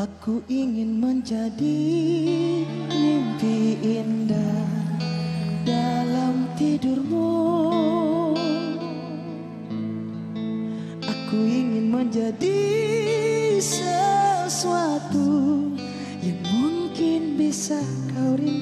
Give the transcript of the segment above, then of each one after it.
Aku ingin menjadi mimpi indah dalam tidurmu. Aku ingin menjadi sesuatu yang mungkin bisa kau rindu.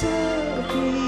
disagree.